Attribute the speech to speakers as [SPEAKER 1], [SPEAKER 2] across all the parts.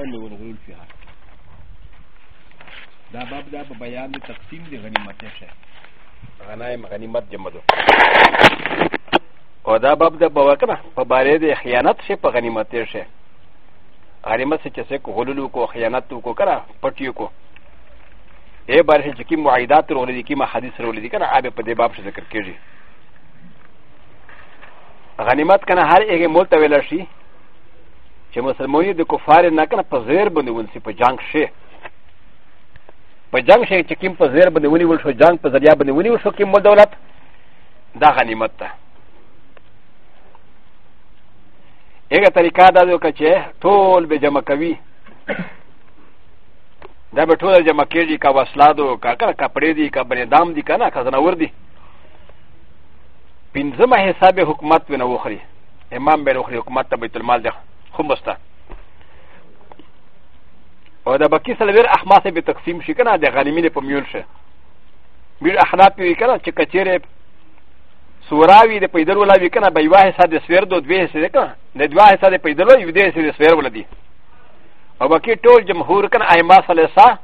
[SPEAKER 1] الرمال والغلول فيها دا باب دا په بیان د تقسیم د غنیمت شه غنایم غنیمت جمع دو او دا باب د بوکره په باره د خیانت شه په غنیمت شه غنیمت چې څه کو غلول کو خیانت کو کړه پټیو کو اے بار چې کی معایدات رول دي کی ما حدیث رول دي کنه اوبه په دې باب څه ذکر کیږي غنیمت کنه هر یو مول ته ویل شي چې مسلمانې د کفار نه کنه په زیر باندې ونسي په جنگ شي په جنگ شي چې کوم په زیر باندې ونیول شو جنگ په ذریعہ باندې ونیول شو کوم دولت دا غنیمت ده یوه طریقه دا ده چې ټول به جمع کوي دا به ټول جمع کېږي کا وسلا دو کا کړه کپړې دي کا بنیدام دي کنه کا زناور دي پنځمه حساب حکومت ونه وخري امام به وخري حکومت ته بیت المال ده خمستا او د بکی سلویر احماس به تقسیم شي کنه د غنیمه په میول شه بیر احناف وی کنه چې کچېره سوراوی د پیدل ولا وی کنه به واه ساده سویر دو دوه سره کنه د دوه ساده پیدل یو دې سره سویر ولدي او بکی ټول جمهور کنه ائمه سلسه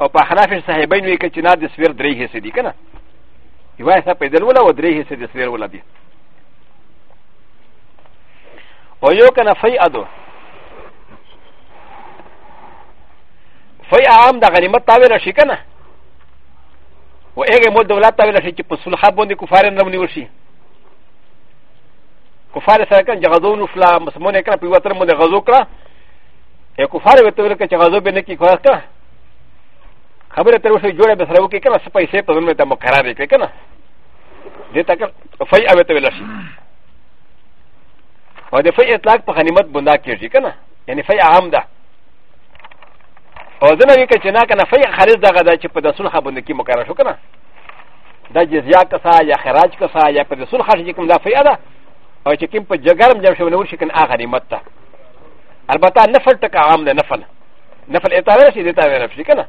[SPEAKER 1] او په احناف صاحبین وی کچنا د سویر درې حصے دي کنه یوه ساده پیدل ولا و درې حصے د سویر ولدي و یو کنه فی ادو فی عام دا غنیمت تاویل شي کنه و هغه مول دولت تاویل شي چې په صلح باندې کفار نه ونیول شي کفار سره کنه جغزو نو فلا مسمون کنه په وتر مونږ غزو کړه ا کفار وته ورکه چې غزو به نه کی خو کنه خبره تر اوسه جوړه به سره وکړي کنه سپیسې په ځمکه مقرره کړي کنه دې تا کنه فی اوته ویل شي او د فی اطلاق په غنیمت بندا کېږي که نه یعنی فی عام ده او ځنه وي که چې نه که نه فی خارج دغه ده چې په د سلخه بندکي مقرره شو که نه دا جزیا کسا یا خراج کسا یا په د سلخه چې کوم دا فی ده او چې کوم په جګرم جمع شوی نور شي که نه هغه غنیمت ده البته نفل تک عام ده نفل نفل اطاره شي دې ته ویل شي که نه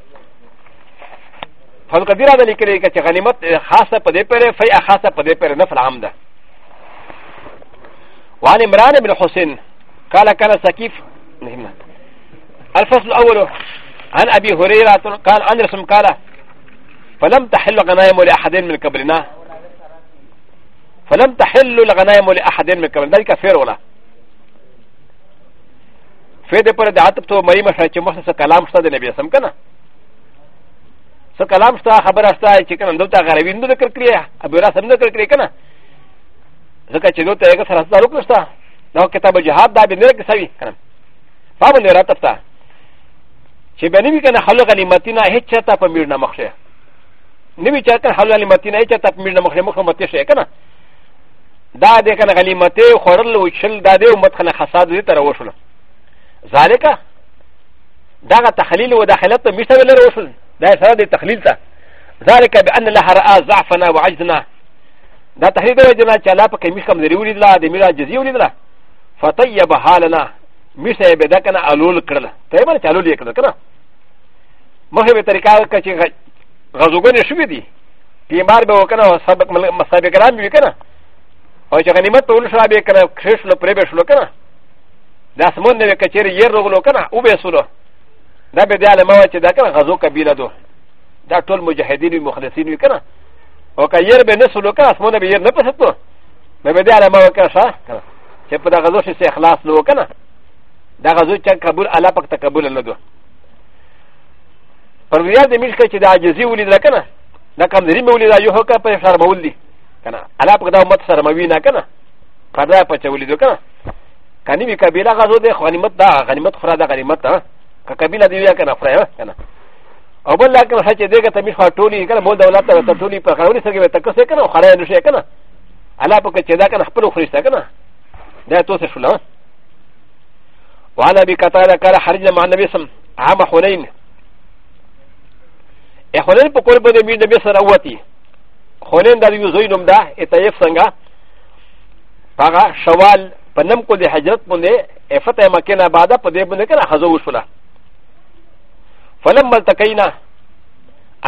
[SPEAKER 1] فضل قدیر ده لیکلی که چې غنیمت خاصه په دې پرې فی خاصه په دې پرې نفل عام ده وعن عمران بن حسين قال كان سكيف الفصل الأول عن أبي هريرة قال عن رسم قال فلم تحل غنائم لأحد من قبلنا فلم تحل غنائم لأحد من قبلنا ذلك فير ولا فیر دے پر دعاتب تو مری مشاہ چھ مخصص کلام شتا دے نبی اسم کنا سو کلام شتا خبر اشتا ہے چھ کنا اندو تا غربی اندو ذکر کریے ابو را سمدو ذکر کریے کنا ځکه چې نو ته هغه سره تعلق نشته نو کتاب جهاد دا به نه کې سوي کنه فابن نه راتب تا چې به نه وي کنه خلق غنیمتینا هیڅ چاته په میړ نه مخشه نه وي چاته خلق غنیمتینا هیڅ چاته په میړ نه مخشه مخه مت شي کنه دا دې کنه غنیمتې خورل او شل دا دې امت کنه حساد دې تر وشول ذالک دا تخلیل و داخلت مشته ولر وشول دا سره دې تخلیل ته ذلك بأن لها رأى ضعفنا وعجزنا だたへでじなちゃらぱけみかんでうりらでみらじゅうりら。ファタイヤバハラな、みせべだかなあろうくら。たえばちゃろりくらかな。もへべたりかかちがぞごにしゅびり。ピマーベオカナをサビカラミューカナ。おじゃがにまとうしゃべかな、クリスのプレベシュロカナ。ダスモンデカチェリエロロカナ、ウベソロ。ダベデアレマワチダカナ、ハゾカビラド。ダトルモジャヘディリムハディリムカナ。و ك ي ر ب ن س ل و ك ا اسمون ب ي ر ن ب س ت ن م ب د ي على ما و ك ا ش ا ش ب د غ ز و ش س ي خ ل ا ص ل و ك ن ا د غ ز و ش ا كابول على ب ك ت ك ب و ل ل د و پر ویار د میش کچ د عجزی ولید را کنه دا کم دری مولی دا یو هکا په شر مول دی کنه علا په دا امت سره موی نه کنه پردا په چولی دو کنه کنی وی کبیله غزو د غنیمت دا غنیمت خورا دا غنیمت ها ک کبیله دی یا کنه فرای کنه او بل لکه هڅه دې که تمیش ټولې کنه مول دولت ته ټولې په خاوري سره ته کسه کنه خړای نشي کنه الله په کې دا کنه خپل خريسته کنه دا توسه شولا وانا بي قتاده قال خرج مع النبي سم عام حنين ا حنين په قرب دې مين نبي سره اوتی حنين دا یو زوی نوم دا اتيف څنګه هغه شوال په نم کو دې حجرت باندې افته مکه نه بعده په دې باندې کنه حضور شولا فلم بل تکینا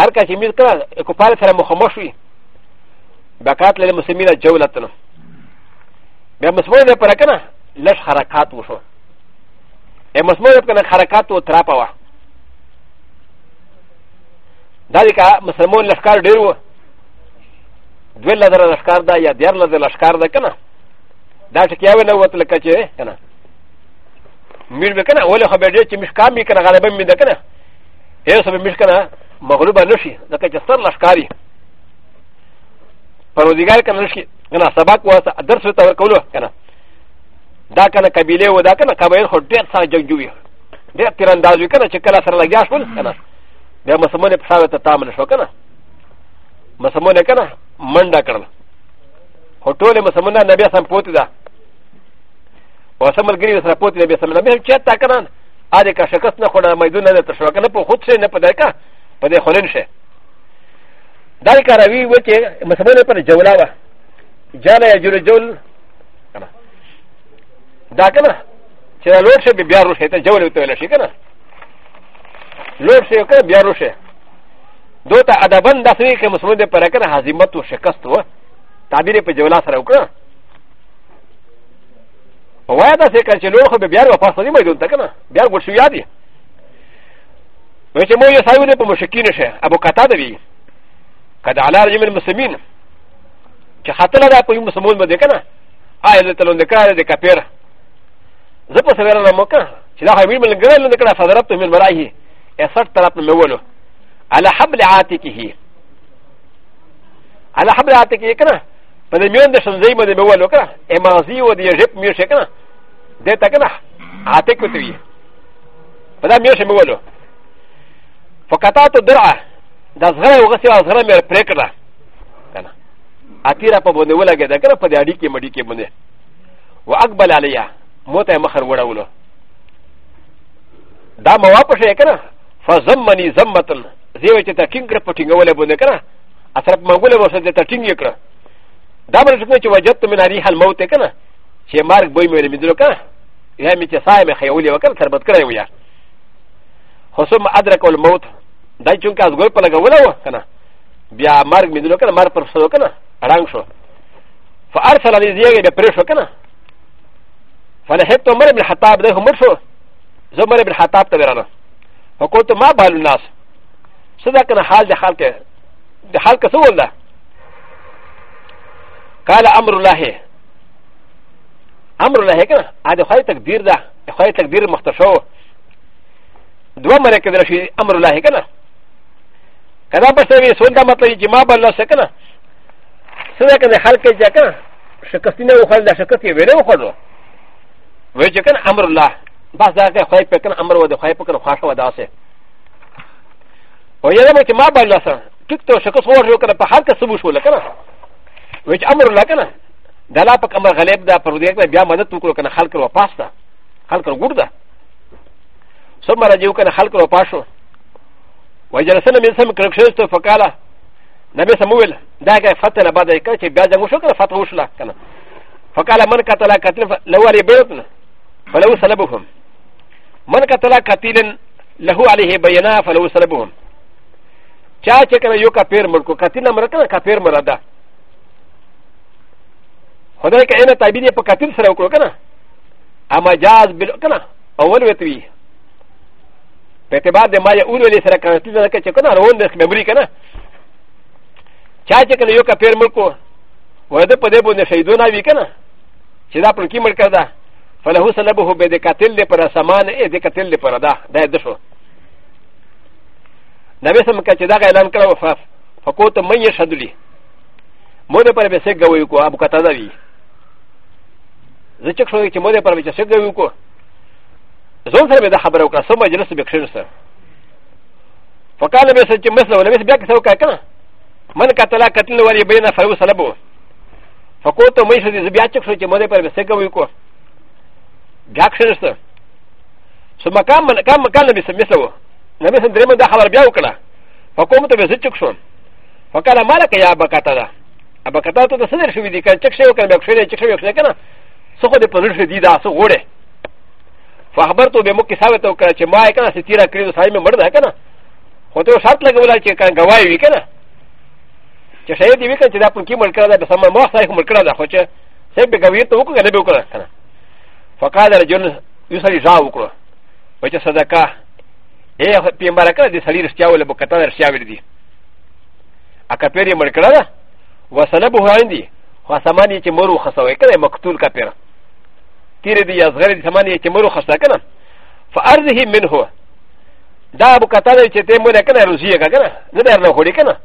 [SPEAKER 1] ارکا چی میز کرا کپال سره مخمش وی بکات للی مسلمین جولتنا بیا مسلمان دی پر کنه لش حرکات وشو ای مسلمان دی کنه حرکات و تراپا وا دا دی که مسلمان لشکار ډیر و دوی لدر لشکار دا یا دیار لدر لشکار دا کنه دا چې کیاوه نه وته لکه چې کنه میر وکنه ولې خو به ډېر چې مشکام یې کنه غالبا مې ده کنه ا س ب مش كنا مغلوبا نشي لكي تستر لشكاري فروديغار كان نشي كنا سباك واسا درس توركولو كنا دا كان كبيله ودا كان كبير خو دير سا جنجوي دير تيراندازوي كنا چكلا سر لگيا شول كنا دا مسمونه پساوه ته تامل شو كنا مسمونه كنا منډه کړل خو ټول مسمونه نبي سم پوت دا وسمل ګری سره پوت نبي سم نبي چتا کنه アデカシャカスナホラマイドナタシャカナポホツェネパデカパデホレンシェダイカラビウチェマサモネパデジョウラワジャラヤジュレジョウダカナチェラロシェビビアロシェタジョウルトレシェカナロシェカビアロシェドタアダバンダスウィケムスモネパレカナハズマトシャカストワタビレペジョウラサラウクラ و ا د ا س ي ك ا ن ش ل و خ ب ب ي ا ر و ا ف ا ص ل ي م ا ي د و ن ت ك ن ا ب ي ا ر و ش و ي ا د ي و ش م و ي س ا ي و د ب م ش ك ي ن ش ي أ ب و ك ت ا د ب ي ك د ع ل ى ر ج م المسلمين ش خ ت ل د ا ب ي مسلمون ب د ك ن ا آ ي ز ت ل و ن د ك ا د ك ا ب ي ر ز ب س ب ي ر ن ا م ك ا ش ل ا ه ي م ن ج ر ل ن ك ن ا ف ض ر ب ت من مرايه ا س ر ت ر ب ت من ولو على حبل عاتكه على حبل عاتكه كنا فلم يندش زي ما د م ولو كنا امازي و د ي ج ب مير شكنا でたかなあてくといパダミョシムウォロフォカタトドラダズラウガシアズラメルプレクラアティラパボネウォラゲダガラパデアリキマリキマネウアクバラリアモテマハウォラウォロダマワパシェケナファザマニザマトンゼウチェタキングラポティングウォレボネケナアサプマウォレボセタキングラダマルズメチュワジャットメナリハルモテケナシェマークボイメルミドロケナ یا می چې سای مې خیولې وکړ تربت کړی و یا خصوم ادرک الموت دا چې کوم ازګور په لګول و کنه بیا مرګ مې دلو کنه مرګ پر سلو کنه رنګ شو فارسل علی زیګه به پرې شو کنه فلحت عمر بن خطاب ده عمر شو زه عمر بن خطاب ته ورانه فقلت ما بال الناس صدا کنه حال د خلک د خلک سوال ده قال امر الله امر له کنه ا د خای تقدیر ده خای تقدیر مختشو دوه مره کې درشي امر له کنه کدا په سوي سوندا مطلب چې ما بل له کنه سره کنه خلک چې کنه شکستینه وخل ده شکست یې ویره وخلو وای چې کنه امر له بس دا که خای په کنه امر و ده خای په کنه خاصه وداسه و یاده مې چې ما بل له سره ټیک ته شکست ورجو کنه په هر کس بو شو لکنه وای چې امر له کنه ダラパカマガレブダプロディクビアマネトクロカンハルクロパスタ、ハルクログダ。ソマラジュカンハルクロパシュ。ワジャーセナミルセムクロクシュストファカラ、ナメサムウィル、ダガファテラバディカチ、ビアジャムシュカファトウシュラカナ。ファカラマンカタラカティファ、ラワリブルトン、ファラウサラブフム。マンカタラカティレン、ラホアリヘバヤナファラウサラブフム。チャーチェカナヨカペルムコカティナマラカナカペルマラダ。هو دا كأن تعبير يبقى سر وكو كنا أما جاز بل كنا أول وتوي باعتبار ما يقول لي سر كان تيزا كنا كنا رون دس ميموري كنا چا چې کله یو کپیر ملکو وده په دې باندې شهیدونه وی کنه چې دا پر کې ملک دا فله سلبه به د قاتل لپاره سامان یې د قاتل لپاره دا دا د شو نبی سم کچ دا اعلان کړو فقوت مې شدلی مور پر به څه غوي کو ابو قتاده وی زه چې شوی چې مودې پر وچه څنګه وکړو زون سره به دا خبره وکړه سم مجلس به کښېنه سره فقال به سچ مثلا ولا بس بیا کسو کا کنه من کتلا کتل ولی بینه فرو سلبو فقلت مې سدي بیا چې شوی چې مودې پر وچه څنګه وکړو بیا کښېنه سره ثم كان من كان مكان نبي سمسه نبي سندريم دا خبر بیا وکړه فقومت به زچک شو فقال مالك يا ابا قتاده ابا قتاده ته سدر شوې دي کله چک شوی کنه بیا کښېنه چک شوی کنه څه خو دې په نشو دي دا څه غوړې فخبر ته به مو کې ثابت وکړه چې ما یې کنه ستیره کړې نو سړی مې مړ ده کنه خو ته شرط لګولی چې کنه ګوای وي کنه چې شاید دې وکړي چې دا پونکی مړ کړه دا سم ما سړی مړ کړه دا خو چې سې به ګویر ته وکړه نه به وکړه کنه فقال رجل يسري جاء وکړه وچه صدقه اے پیغمبر کړه دې سړی رښتیا ولې به کته رښتیا ولې دي ا کپیر یې مړ کړه وسنبه عندي خو سمانی چې مرو خسوې کړه مقتول کپیر تيري دي يزغري دي ثمانية كمرو خستا كنا فأرضه منه دا أبو قتادة چته مولا كنا روزية كا كنا ندر نخوري كنا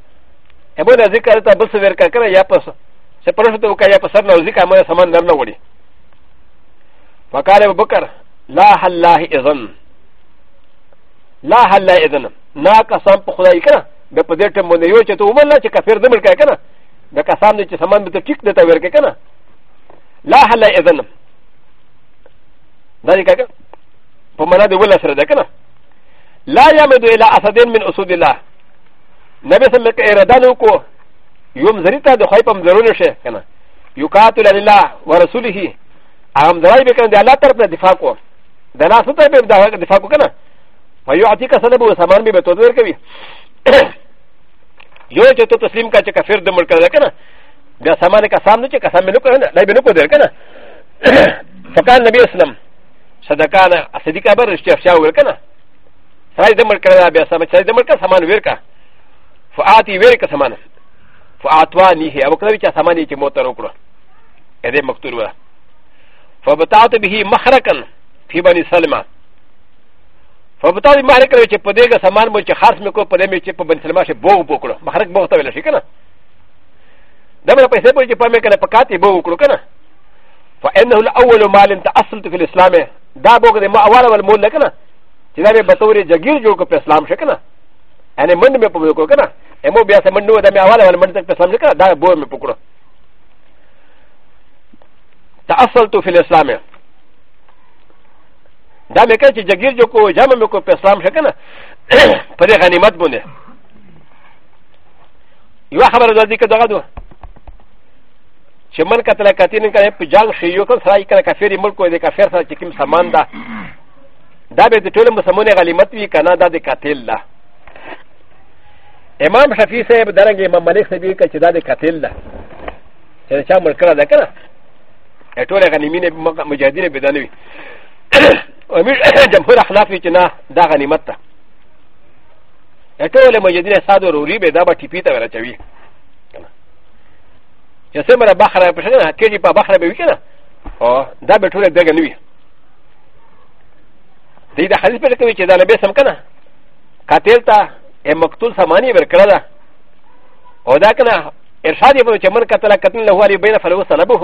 [SPEAKER 1] ابو نزي كارتا بس ورکا كنا يا پس سپرشت وكا يا پسر نوزي كا مولا سمان نر نوري فقال ابو بكر لا حلاه إذن لا حلاه إذن نا قسم پا خدای كنا بپدر تمونه يو چه تو وملا چه کفر دمل كا كنا دا قسم دي چه سمان بتا ٹک دتا ورکا كنا لا حلاه إذن だれかパマナディウラスレデカナラヤメドエラアサデンメンオソディラナベセメエラダノコヨムゼリタデハイパムゼロネシェカナユカトラリラワラスリヒアムザライベカンデアラタプラディファコダナソタベダディファコカナファヨアティカサネブサマンビベトデルケビヨチョトトスリムカチェカフェルデムルカデカナビアサマネカサムチェカサメルカナライベノコデルカナファカンナビアスナム صدقانا صديقا برشتي افشاو وركنا سراي دمر كرا بيا سما سراي دمر كا سامان وركا فاتي وركا سامان فاتواني هي او كلوي چا سامان يچ موتر وکړو اده مقتول و فبتات به مخرقا في بني سلمى فبتات مالك وچ پدېګه سامان مو چې خاص مې کو پدې مې چې په بني سلمى شه بوغ بوکړو مخرق بوغ ته ویل شي کنه دمر پیسې پوي چې پامې کنه پکاتي بوغ وکړو کنه فانه الاول مال تاصلت في الاسلام دا بوګ د ما اول اول مول کنه چې دا به بتوري جګیر جوړ کو په اسلام شکنه ان مند مې په کو کنه امو بیا سم نو دا مې اول اول مند تک په اسلام شکنه دا بو مې پکړه تاصلت في الاسلام دا مې کړه چې جګیر جوړ کو جامه مې کو په اسلام شکنه پر غنیمت باندې یو خبر راځي کړه دغه دوه چې من کتل کتین کنه په جنگ شي یو کله سره کنه کافر ملک او د کافر سره چې کوم سامان ده دا به د ټولو مسلمانانو غلیمت وي کنه دا د قاتل ده امام شفیع صاحب درنګ امام ملک صاحب کې چې دا د قاتل ده چې چا ملک را ده کنه ټول غنیمین مجاهدین به دنوي او جمهور احناف چې نه دا غنیمت ده ټول مجاهدین ساده روري به دا به ټیپی ته ورچوي ي س م ر ا بحر بشنا كيجي بحر بيكنا او دا بتولى بغنوي دي دا حديث بشكل ويكي دا نبي سمكنا قتلتا مقتول سماني بركلا او دا كنا ارشاد يبدو كمن قتل قتل له علي بين فلو سنبه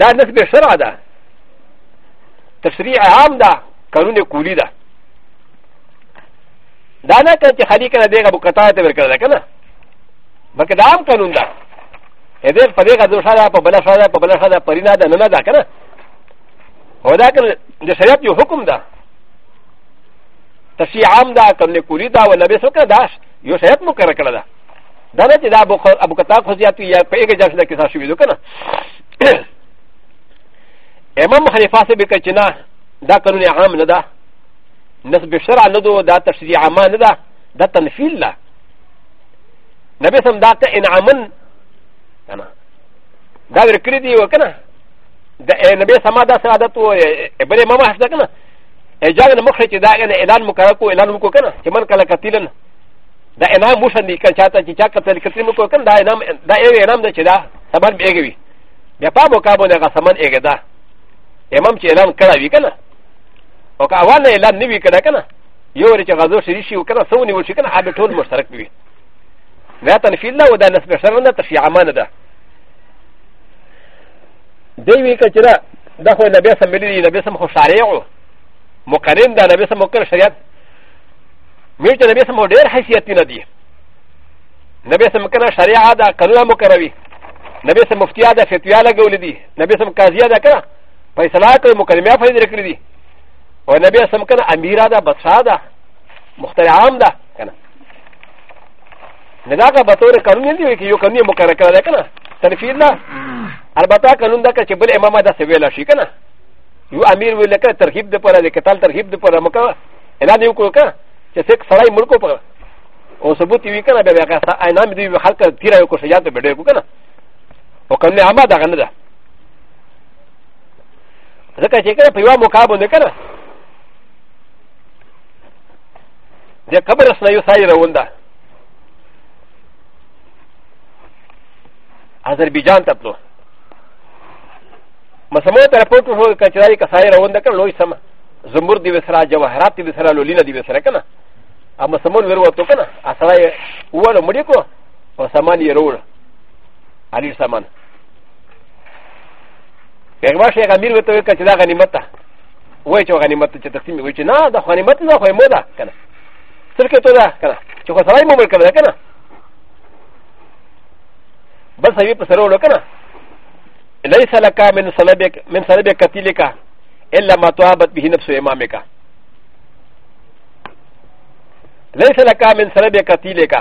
[SPEAKER 1] دا نسب شرع دا تشريع عام دا قانون كولي دا دا نه کړه چې خلیکنه دیګه بو قطعه ته ورکړه کنه بلکې دا هم قانون ده ا دې په دې غزو شاده په بل شاده په بل شاده پرینا ده نه ده کنه هو دا کنه د شریعت یو حکم ده تشیع عام ده کله کولی ده ولا به څوک ده یو شریعت مقرر کړل ده دا نه چې دا ابو کتاب خو زیات یا په یو جلسه کې تاسو ویلو کنه امام خلیفہ سے بکر چنا دا قانون عام نه ده نسب شرع نه ده دا تشریع عام نه ده دا تنفیل ده なべさんだってんあまんだれくりでよかな。なべさまださだとえぶれまましたかな。えじゃんもかちだがねえなんもかこえなんもかな。ちまんからかてるな。だえなもしんでかちゃたちゃかてるかてもかんだえなえなんでちだ。さまんべげび。やぱもかぼながさまんえげだ。えまんちえなんからびかな。おかわねえらんにびかなかな。よりちゃがぞしりしゅうかな。そうにもしかな。あべとんもしたらくび。لا تنفيذ لا ودا نسبة شرنا تشيع ما ندا دي ويكا جدا دخل النبي سم ملي النبي سم خو شارعو مقارن دا النبي سم مقر شريعت ميت النبي سم دير حيثيتي ندي النبي سم مقر شريعة دا قانون مقروي النبي سم مفتيا دا فتوى لغول دي النبي سم قاضيا دا كنا فيصلا كل مقدمة فايد ركل دي والنبي سم كنا أميرا دا بطشا دا مخترع عام دا なかばとるかんにきよかにもかれかれかな。たるフィーナ。アルバタカンダカチブレママダセヴェラシカナ。よあみるレカタヒブデパラデカタルヒブデパラマカ。エラディウコカ。チェセクサライムルコパ。おそぶてィウカナベベカサアナミディウハカティラヨコシヤテベレコカナ。おかねあまだがなだ。だからチェケラピワモカボネカナ。で、カバラスナユサイラウンダー。アゼルバイジャンタプロマサモタポトフォーカチラリカサイラウンダカロイサマザムディヴィスラジャワハラティヴィスラロリナディヴィスラカナアマサモンウェルワトカナアサライウォルモリコマサマニロールアリサマンペガシェガミルウトウカチラガニマタウェチョガニマタチタキミウチナダホニマタホエモダカナセルケトダカナチョコサライモルカナカナ بل سبي بسرو لكنا ليس لك من سلبك من سلبك كتيلك إلا ما تعبت به نفس إمامك ليس لك من سلبك كتيلك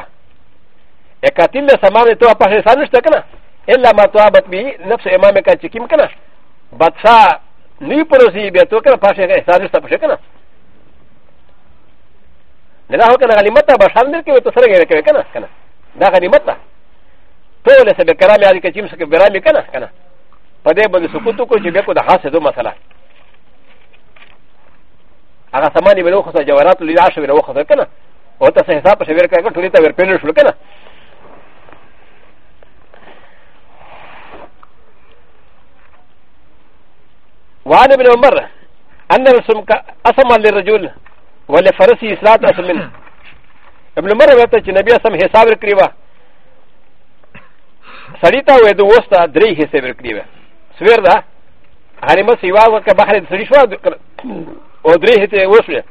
[SPEAKER 1] كتيل سمان تو أبحث سانش تكنا إلا ما تعبت به نفس إمامك تكيم كنا بطشا ني پروسي بيتو كنا پاشه سانش تبشه كنا نه هو کنه غنیمت بشان دې کې وته سره غیر کوي کنه کنه دا غنیمت ده ټول سبه کرامي علي کې چې مسکه برامي کنه کنه په دې باندې سکوت کو چې بیا کو د حاسه دو مسله هغه سمانی به وخصه جوارات لري عاشه به وخصه کنه او ته حساب شوی ورکړه ټولې ته ورپېل شو کنه وعن ابن عمر ان الرسول اسمى للرجل ولفرسه صلاه اسمن ابن عمر وته چې نبی اسم حساب ورکړي سړی ته وې د اوس ته درې حصې ورکړي وې سویر ده هرې مس یوه ورکه بهر سړي شوه او درې حصې وشوې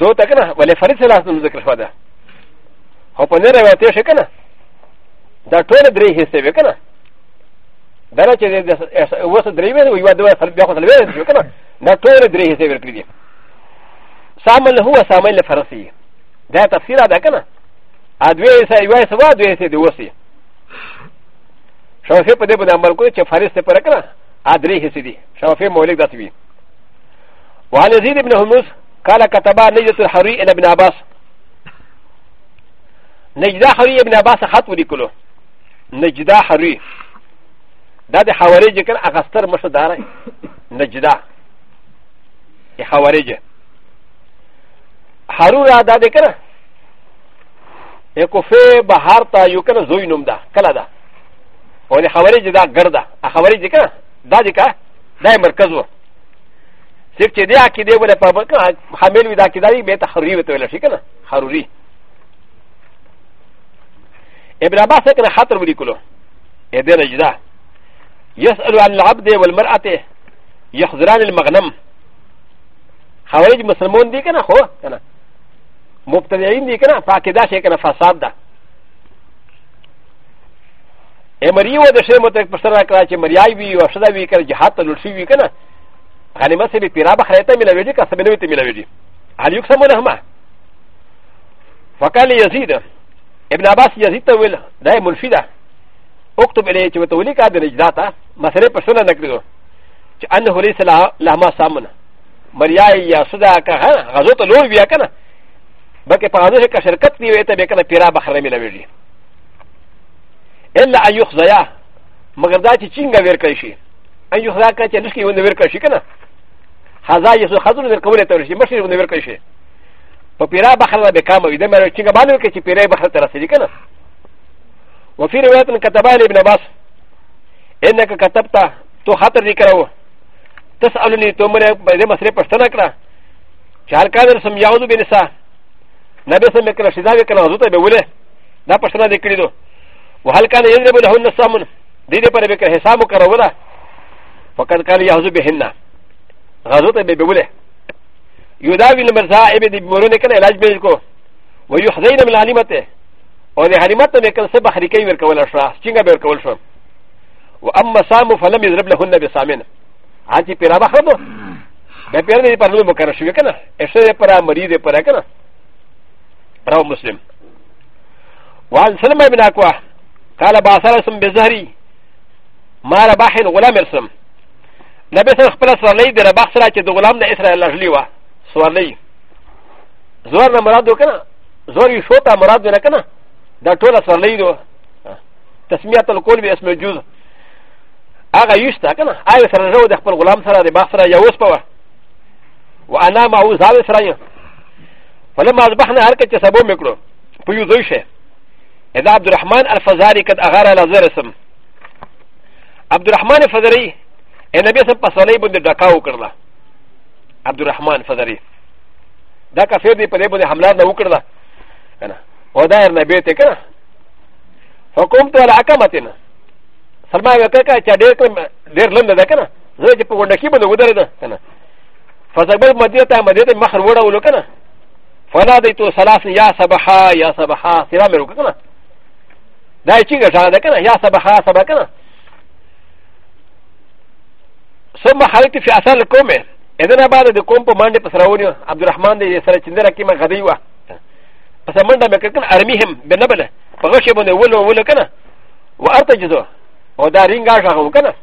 [SPEAKER 1] دو ته که نه ولې فرید سلاس نوم ذکر شوه ده او په نه روایتې شي که نه دا ټولې درې حصې وې که نه دا نه چې اوس درې وې یوه دوه بیا خو سلوې شو که نه دا ټولې درې حصې ورکړي دي سامل هو سامل فرسی دا تفسیر ده که نه アドゥエサイワイスワドゥエセデュウシシャフェプデブナマルコチェファレステパラカラアドゥエヘセディシャフェモレダティビワレゼディブナホムスカラカタバネジトハリエナビナバスネジダハリエナバスハトリコロネジダハリダデハワレジカアカスタマシュダラネジダハワレジハルラダデカラ ا ك و ف ي بهار تا يوكنا زوينم دا كلا دا و ل خ و ر ي ج دا غردا ا خ و ر ي ج كا دا دي كا دا مركز و سيف چه دي ا ك د ي ولا پابل كا حامل ودا ك د ا ي بيت حروري وتو ولا شي كنا حروري ابن عباس كنا خاطر ولي كلو ا دي رجدا يسال عن العبد والمراه يحضران المغنم خوارج مسلمون دي كنا خو كنا مبتدعين دي كنا فاكدا شيء كنا فساد ده امري و ده شيء متك بسر كلا چه مرياي وي و شدا وي كر جهاد تلل شي وي كنا غنیمت سے بھی پیرا بخریتا ملا ویڈی کا سب نویتے ملا ویڈی حال یک سمو نحما فقال یزید ابن عباس یزید تاویل دائے منفی دا اکتب علیہ چو تولی کا در اجداتا مسئلے پر سنہ نکلی دو چو انہو لیس لہما سامن مریائی یا صدا کا غزو تلول بیا کنا بلکې په هغه کې شرکت نیوي ته به کنه پیرا بخره ملويږي الا ان يخزيا مگر دا چې څنګه ور کوي شي ان يخزا کنه چې نشي ونه ور کوي شي کنه حزا یې خزر ور کولای ته ورشي مشر ونه ور کوي شي په پیرا بخره به کام وي دا مې څنګه باندې کوي چې پیرا بخره تر رسیدي کنه وفي روايه كتبها ابن عباس انك كتبت تو خاطر ذکرو تسالني تو مره به مسئله پښتنه کړه چار کادر سمجاو دو بنسا なべさめからしだべからずとべうれなぱしなでくりど。わはかんやればほんのさむん。でればれべからへさむからうら。わかんかんやずべへんな。がずとべうれ。よだびのまざえべでもれねからやらじべるこ。わよはぜいのまりまて。おではりまためからせばはりけいべかわらしゃ。ちんがべかわらしゃ。わあんまさむファラミズルのほんなべさめん。あんちぴらばはど。ベペルでパルムからしゅうかな。えせれパラマリでパラかな。رواه مسلم وعن سلمة بن أكوى قال باصرسم بزهري ما رباح غلام ارسم نبي سر خپل سرلۍ د رباح سره چې د غلام نه اسرائیل لغلی وه سورلۍ زور نه مراد و که نه زور یې شو ته مراد و نه که نه دا ټوله سرلۍ د تسمیت القول به اسم جوز هغه یوشته که نه هغه سره زه د خپل غلام سره د باغ سره یو وسپوه وانا معه زاوې سره یم ولما اصبحنا هركه سبو مكرو فيوزوشه اذا عبد الرحمن الفزاري قد اغار على زرسم عبد الرحمن الفزاري النبي صلى الله عليه وسلم دكاو كرلا عبد الرحمن الفزاري دا كافر دي پدې باندې حمله نه وکړه کنه او دا هر نبی ته کنه حکومت ولا حکمتنا سلمان وکړه چې ډېر کم ډېر لنډه ده کنه زه چې په ونډه کې باندې ودرېده کنه فزګل مدینه ته مدینه مخ وروړه ولکنه فلا دی تو سلاس یا سبحا یا سبحا سیرا میرو کنه دا چنګ ځان ده کنه یا سبحا سبحا کنه ثم حلقت في اثر القوم اذن بعد د قوم په منډه پر راونی عبدالرحمن دی سره چندرا کې ما غدی و پس منډه مې کړ ارمیهم بنبله په غشه باندې ولو ولو کنه وارتجزو او دا رینګا شغو کنه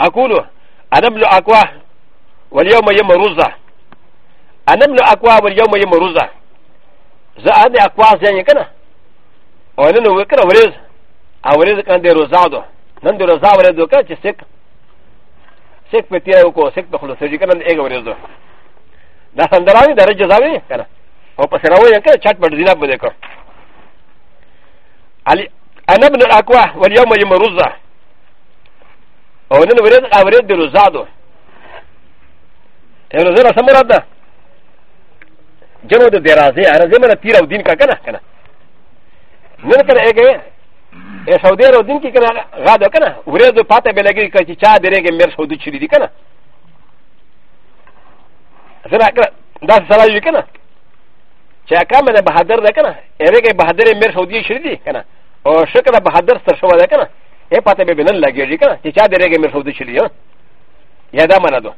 [SPEAKER 1] اقول انا ملو اقوا واليوم يوم روزه アナムのアクアウェイヨーマイムロザザアネアクアゼニカナオネノウェカウェイズアウェイズカンデロザードなんでロザーウェイドカチセクセクペティアウコセクトフロセジカナエゴウェイズダサンダラミダレジザミカナオパセラウェイカチャットバディナブデコアナムのアクアウェイヨーマイムロザオネノウェイズアウェイドロザードエロザーサムラダ جنو د درازه انا زمره تیر او دین کا کنه کنه نن کنه اگے اے سعودی رو دین کی کنه غا دو کنه ورز پاته به لگی کی چا درے گے میر سعودی چری دی کنه زرا کنه دا سلا یی کنه چا کام نه بہادر ده کنه اے گے بہادر میر سعودی چری دی کنه او شکر بہادر سر شو ده کنه اے پاته به بنن لگی کنه چا درے گے میر سعودی چری یا دا منا دو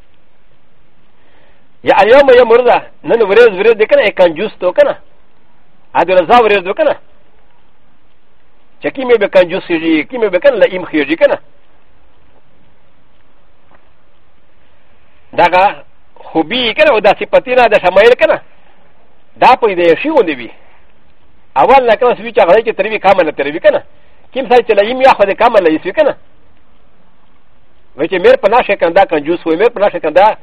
[SPEAKER 1] やあよもよもだ、なのぶれずぶれでかな、えかんじゅうすとかな。あでらざぶれずかな。チェキメベカンジュースリー、キメベカンライムヒュージカナ。だが、ホビーキャラだシパティナダシャマイルキャラ。ダポイデシュウディビ。アワーラカスウィチャーレキテレビカマンテレビキャラ。キムサイチェライミアファデカマンライスキャラ。ウィチェメルパナシェカンダカンジュースウィメルパナシェカンダ。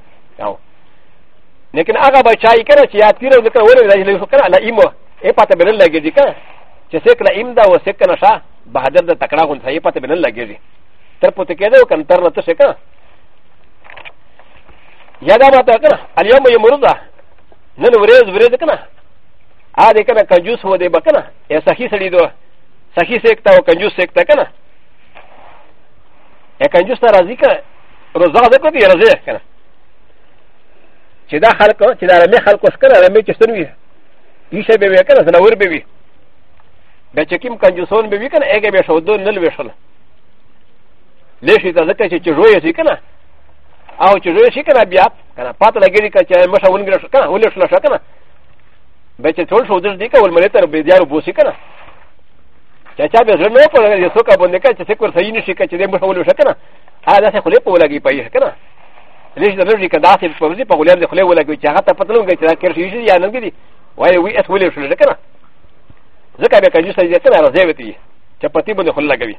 [SPEAKER 1] لكن اغا بشاي كان شيا تيرا ذكر ولا لا يلي فكر على ايمو اي باتا بنن لا جدي كان شسك لا ايم دا وسك نشا بهادر دا تكرا هون ساي باتا بنن لا جدي ترپو تكيدو كان ترنا تشكا يدا باتا كان اليوم يمرضا نن وريز وريز كان هذا كان كنجوس هو دي بكنا يا سخي سديدو سخي سيكتا وكنجوس سيكتا كان يا كنجوس راضي كان رزاق ذكرتي رزاق كان چې دا خلک چې دا رمې خلکو سکره رمې چې ستن وي پیشه به وي که نه زنور به وي بیا چې کوم کنجوسون به وي که نه هغې به ښودون نه لوېشل لېشي ته ځکه چې چې ژوی شي که نه او چې ژوی شي که نه بیا که نه پاته لګېږي که چې مشه ونګره شو که نه ولېشله شو که نه بیا چې ټول ښودل دي که ولمنې ته به دیار وبوسي که نه چې چا به زړه نه وپړلې څوک باندې که چې څوک ورته یې نه شي که چې دې مشه ولوشه که نه هغه داسې خولې په ولګي پایې که نه ليش نرجع كداسي بفوزي بقولين دخلوا ولا كي جاهتا فتلون كي تذكر شيء يا نجدي وهي وي أسولي شو لكنا ذكر بك جوسا جتنا رزيبتي شبتي بني خلا كبي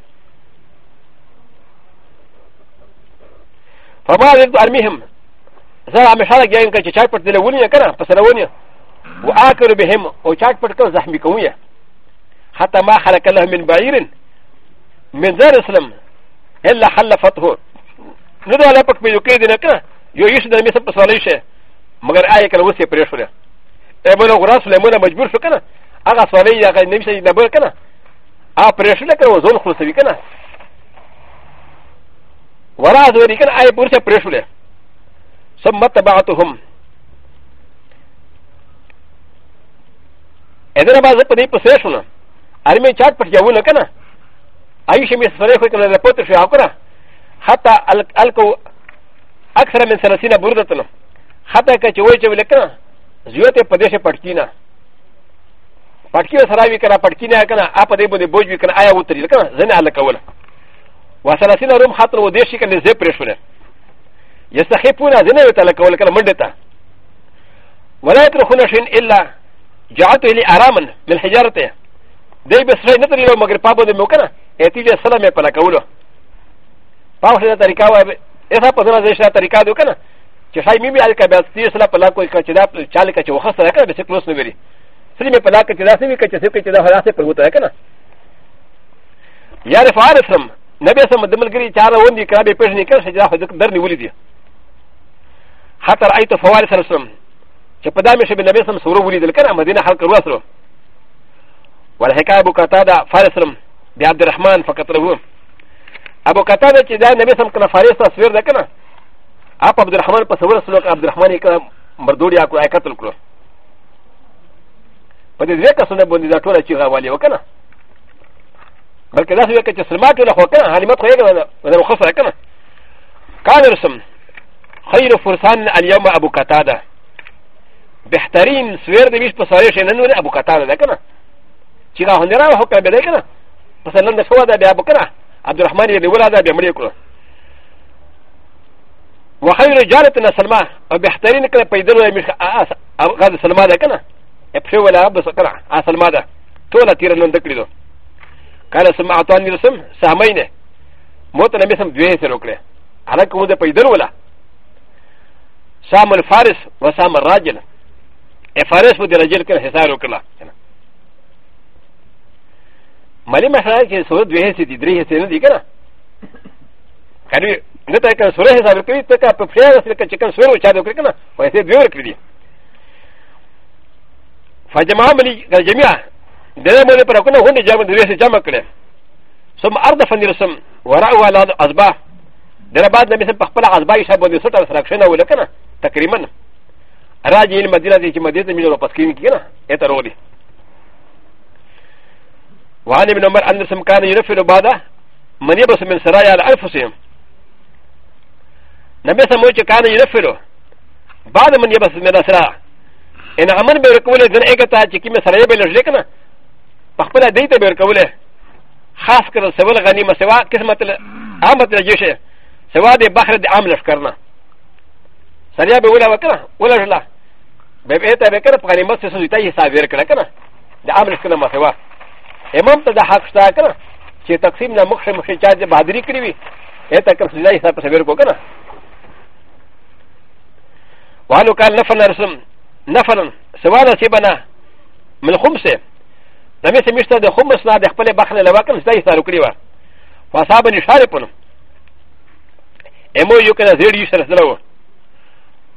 [SPEAKER 1] فما رد أرميهم زرع مشارك جاين كي تشاك بس دلوني كنا بس دلوني وآكل بهم وشاك بس كنا زحمي كويه حتى ما خلق الله من بعير من زر اسلم إلا حلفته نه دا لپک په یو کې دی نه کنه یو یې شنه مې سب سوالای شه مګر آی کله وسه پرې شو ای بل غرا سلیمانه مجبور شو کنه هغه سوالای هغه نیم شي نه بل کنه ا پرې شو نه کړو ځول خلاصوي کنه ورا زوري کنه آی پرې پرې شو ثم تبعتهم ادره باز په دې پسې شو نه ارمه چاټ پټ یو نه کنه آیشه مې سره خو کنه پته شو اکره حتى الكو اكثر من سلسله بردتنا حتى كتوجه لكنا زيوت قدشه قرشينا قرشينا سراوي كنا قرشينا كنا اقدر بوجه كنا ايه وتري لكنا زنا لكولا وسلسله روم حتى ودشي كان زي برشوله يستخفون زنا لكولا كنا مدتا ولا يتركون شيء الا جعلته لي اراما من حجارته دي بسرعه نتري لو مغرب بابا دي موكنا اتيجي سلامي بلا كولا パウシェタリカは、エサパザーシェタリカドカナ。チェシャイミミアルカベルスティースラパラコイカチダプチャリカチョウハサラカベセクロスネベリ。スリメパラカチダセミカチセクチダハラセプロタカナ。ヤレファレスム、ネベサムデムグリチャラウンディカビペシニカシダハドクダニウリディ。ハタライトファレスム。チェパダメシェベネベサムソウリディカナマディナハカロスロ。ワレヘカブカタダファレスム、ビアデルハマンファカトラウン。ابو قتاده چې دا نبی سم کنه فارس ته سویر ده کنه اپ عبد الرحمن په سویر سلوک عبد الرحمن یې کړه مردوړیا کړه قتل کړه په دې ځکه سونه باندې دا ټوله چې غوالي وکنه بلکې دا څه چې سلمات له خو کنه حلیمت خو یې کنه ولر خسر کنه قال رسم خير فرسان اليوم ابو قتاده بهترین سویر دې مش په سویر شنن ول ابو قتاده ده کنه چې هغه نه راو حکم به ده کنه پس نن د شو دا بیا بکنه عبد الرحمن يدي ولاده بامريكا وخير جارتنا سلمى وبحترين كنا بيدلوا مش غاز سلمى ده كنا ابشي ولا ابس كنا سلمى ده طول تيرا لون دكريدو قال سمع اعطاني رسم سامينه موتنا مسم دويه سروكله على كمو ده بيدل ولا سام الفارس وسام الراجل الفارس بدي رجل كنا حسار وكلا كنا マリマシャーキーソードウェイシティ、ディレイシティディガナ。カリネタカンソレーザークリティカプフェアスレカチカンソレーチャドクリカナ、ファイセビュークリ。ファジャママリガジャミア、デレモレパラコナウンディジャムディレシジャマクレ。そのアルダファニルソン、ワラワラアズバー。د ر ب ا د ن م ث ل ب خ ب ل ع ز ب ا ي ش ا ب و د س ت ر س ر ك ش ن ا و ل ك ن ا تقريبا راجي المدينه دي م د ي ن ه ميلو ب س ك ي ن ك ي ن ا اترولي وعن ابن عمر أن سم كان يرفل بعده من يبس من سرايا على أنفسهم نبي سمو كان يرفل بعد من يبس من سرايا إن عمل بيركوله زن إيكتا تشكي من سرايا بيرجلكنا فقبل ديتا بيركوله خاص كر سوال غنيمة سواء قسمة عامة الجيش سواء دي بحر دي عام لشكرنا سرايا بيولا وكنا ولا جلا بيبقى تابع كنا بغنيمة سيسويتا يسابير كنا كنا دي عام لشكرنا ما سواه امام ته د حق شته کنه چې تقسیم نه مخ مخ چا د بهادری کړی وي اته کله سجدا حساب سره کو کنه والو کان نفل رسم نفل سوال سی بنا من خمسه نمې سمشته د خمس نه د خپل بخنه لواکن سجدا حساب کړی و فصاب نشاره پونه امو یو کنه زیړ یو سره سره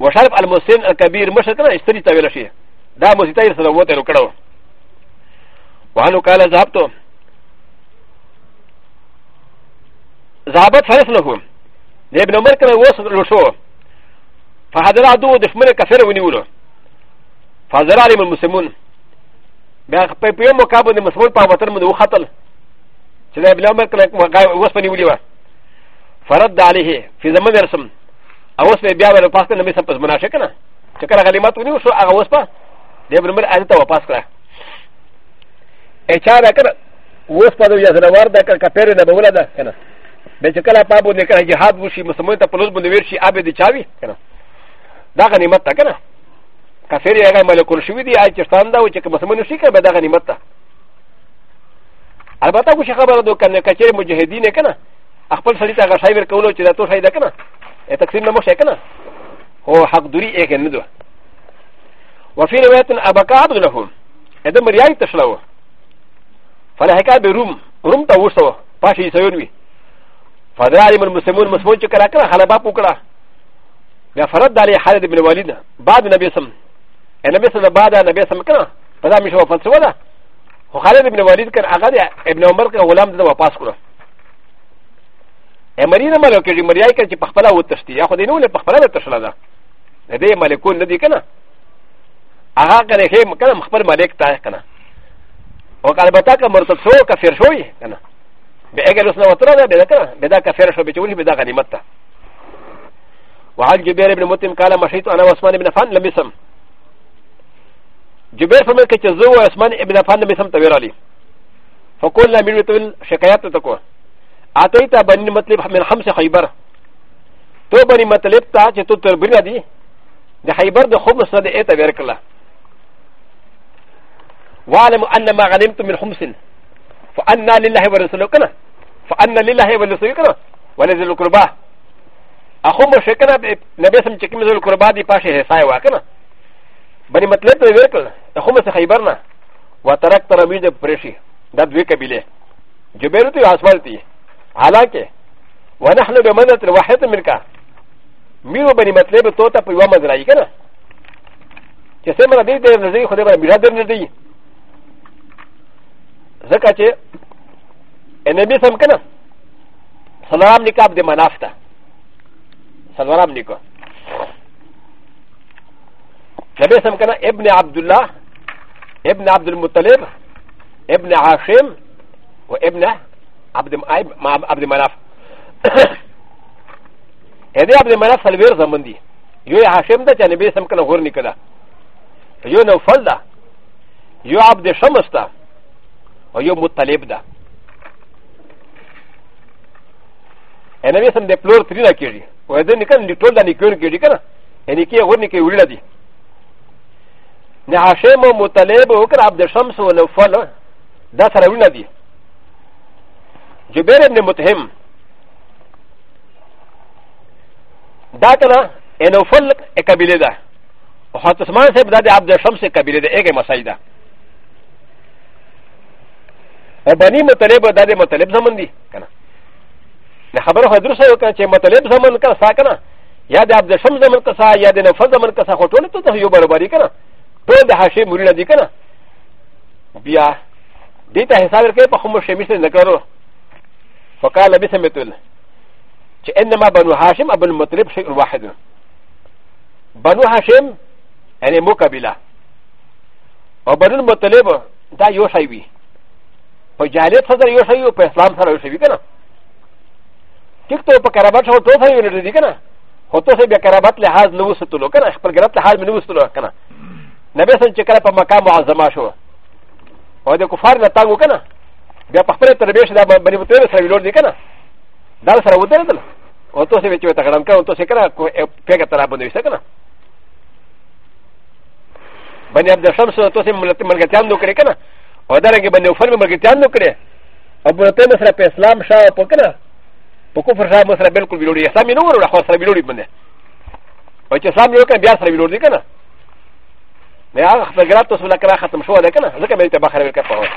[SPEAKER 1] وشارب المسلم الكبير مشکل استری تا ویل شي دا مسیتای سره وته کړو وانو قال ذهبت ذهبت فنسنه لابن عمر كان وصل لشو فهذا عدو دشمن كثير ونيولو فهذا علم المسلمون بيوم مكابن المسلمون فهمتن من وخطل سيدنا ابن عمر كان وصل نيولو فرد عليه في زمن رسم اوصل بيعمل فاسكن لم يسمى مناشكنا شكرا غليمات ونيولو شو اوصل بيعمل عدو فاسكنا ا چا دا کنه اوس په دې ځای ور ده کړه کپیر نه بوله ده کنه به چې کله پابو نه کړه جهاد وشي مسلمان ته پلوس باندې ورشي ابه دي چاوي کنه دا غنیمت ده کنه کافر یې هغه ملکون شوی دی اې چې ستاندا و چې مسلمان شي کنه به دا غنیمت ده البته خو خبره ده کنه کچې مجاهدین کنه خپل سړی ته هغه شای ورکولو چې دا تو شای ده کنه ا تقسیم نه مشه کنه هو حق دوری یې کنه ده وفي روايه ابکاب لهم ادم ریای تشلوه فنهكا بروم روم تاوشتو فاشي سيونوي فدرالي من مسلمون مسلمون شكرا كرا خلبا بوكرا فرد داري حالد بن والدنا بعد نبي سم النبي سم بعد نبي سم كرا فدا مشوا فلسفه وخالد بن والد كان اغادي ابن عمر كان غلام ده واپاس كرا امرينا ملوكي مرياي كان چې پخپلا وتشتي يا خدای نو له پخپلا تشلا ده دې ملکون ندي کنه هغه کنه هي کنه مخبر ملک تا کنه و ك ا ل ب ت ا ك مرتد شو كفر شوي انا ب أ ج ل اسنا وطرد بدك بدك كفر شو بتقولي بدك غنيمتا وعن جبير بن متم قال مشيت انا وعثمان بن فان لم يسم جبير فمن كتزو وعثمان بن فان لم يسم تبير علي فقلنا من متل شكايات تكو اتيت بني مطلب من خمس خيبر تو بني مطلب تا جتو تربنا دي د خیبر د خوب سره د ایت ورکله واعلم ان ما غنمتم من حمص فانا لله ورسوله كنا فانا لله ورسوله كنا ولذي القربى اخو مشكنا نبي سم چكم ذل القربى دي پاشه حساب واكنا بني مطلب تو ويركل اخو مس خيبرنا وتركت رميد بريشي دد وي قبيله جبيرتي اسمرتي حالانکه ونحن بمدد الواحد منك ميرو بني مطلب توتا پيوا مزراي كنا چې سمره دې دې نه دې خو دې باندې بیا دې نه دې ځکه چې نبی سم که نه سلام نکاب د مناف ته سلام نکو نبی سم که نه ابن عبدالله ابن عبد المطلب ابن عاشم و ابن عبد مناف ادي عبد مناف سلوير زمن دي يو عاشم ده چې نبی سم که نه غور نکله یو نوفل ده یو عبد شمس ده و يوم مطلب ده انا بيسم ده بلور ترينا كيري و هذا نكن لكتول ده نكيون كيري كنا يعني كي غير نكي ولد دي نعشم مطلب وكر عبد الشمس ونفل ده سرولنا دي جبير ابن متهم دا كنا انوفل اكابيلي ده و حتى سمان سيب ده عبد الشمس اكابيلي ده ايه مسايده و بني مطلب دا د مطلب زمن دي کنه نه خبره خو درسه وکړه چې مطلب زمن کړه سا کنه یا د عبد شم زمن کسا یا د نفل زمن کسا خو ټول ته یو برابرۍ کنه ټول د حاشي مرید دي کنه بیا دې ته حساب ورکړي په خمو شمیس نه کړو فقال بسمتل چې انما بنو هاشم ابو المطلب شيء واحد بنو هاشم یعنی مو قبیله او بنو المطلب دا یو شی وي په جاهلیت سره یو شی او په اسلام سره یو شی کنه ټیک ته په کرامت شو تو ته یو نه دي کنه خو ته بیا کرامت لحاظ نه وستلو کنه خپل غلط لحاظ نه وستلو کنه نبی سن چې کله په مقام معظمه شو او د کفار نه تاګو کنه بیا په خپل تربیه شدا باندې وته سره ویلور دي کنه دا سره وته او تو سه وچو تکړم کړه او تو سه کړه پیګه ترا باندې وسه کنه باندې عبد الشمس تو سه ملګرتیان دوکړي کنه او درنګ باندې فرم ملګرتیا نو کړي او په ته مسره په اسلام شاه په کنه په کفر شاه مسره بالکل ویلوړي اسلام نه ورو خو سره ویلوړي باندې او چې اسلام یو کنه بیا سره ویلوړي کنه نه هغه خبرات اوس ولکه ختم شو ده کنه ځکه مې ته بخره ورکړه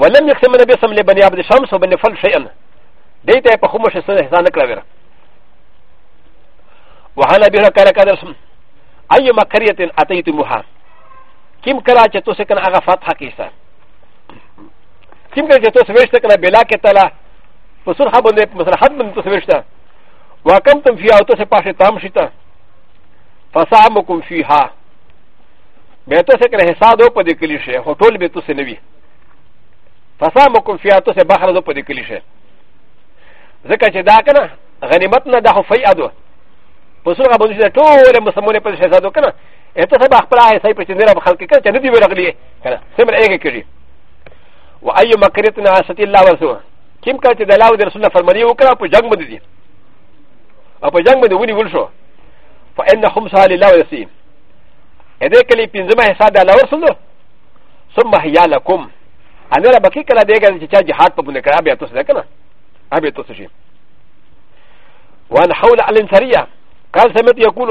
[SPEAKER 1] ولم يقسم النبي صلى الله عليه وسلم لبني عبد الشمس وبني فل شيئا ديتا بخمش سنه هزان كلاوير وهنا بها كان كان اي مكريه اتيتموها キムカラチェトセカンアガファタキサキムカラチェトセウェシテカナベラケタラフソハブネプマサハブントセウェシタワカムトンフィアウトセパシタムシタファサムコンフィハベトセカナヘサドパディクリシェホトルベトセネビファサムコンフィアウトセバハラドパディクリシェザカチェダカナガニマトナダホファイアドパソコンがトーレムサモネプレシャドカナ。エトサバプライサイプチネラブハルケケケネディブラグリエ。セムエゲキリ。ワイヨマケレトナシティラワソウ。キムカチデラウデルソナファマリオカラプジャングディ。アプジャングディウニウルショー。ファエンダホムサーリラウデシー。エレケリピンズマヘサダラウソウ。ソマヘヤラコム。アナラバキカラデガンチチャジハットブネカラビアトセカナ。アビアトセシー。ワンハウラアレンサリア。قال سمعت يقول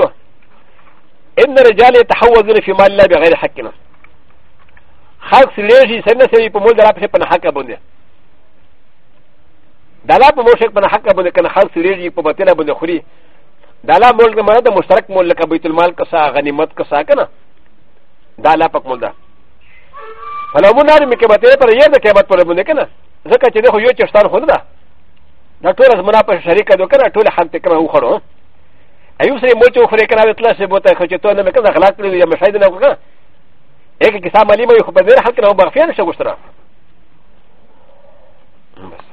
[SPEAKER 1] ان الرجال يتحوزون في مال الله بغير حقنا خاص ليجي سنه سي بمول دراب سي بن حق بنده دالا بمول شيخ بن حق بنده كان خاص ليجي ببطل بنده خري دالا مول كما ده مشترك مول لك بيت المال كسا غنیمت كسا كنا دالا پک مول ده فلو مون نار مکه بته پر یه ده قیامت پر بنده كنا زکه چې ده یو چشتان خود ده دا ټول از منا په شریک دو کنه ټول حق ته کنه وخړو ايو سري موچو خوري كنا بيتلا سي بوتا خو چتو نه مكن غلط كلي يا مشاهد نه وكا ايك كسام علي ما يخبر حق نه بغفيا نشو شترا بس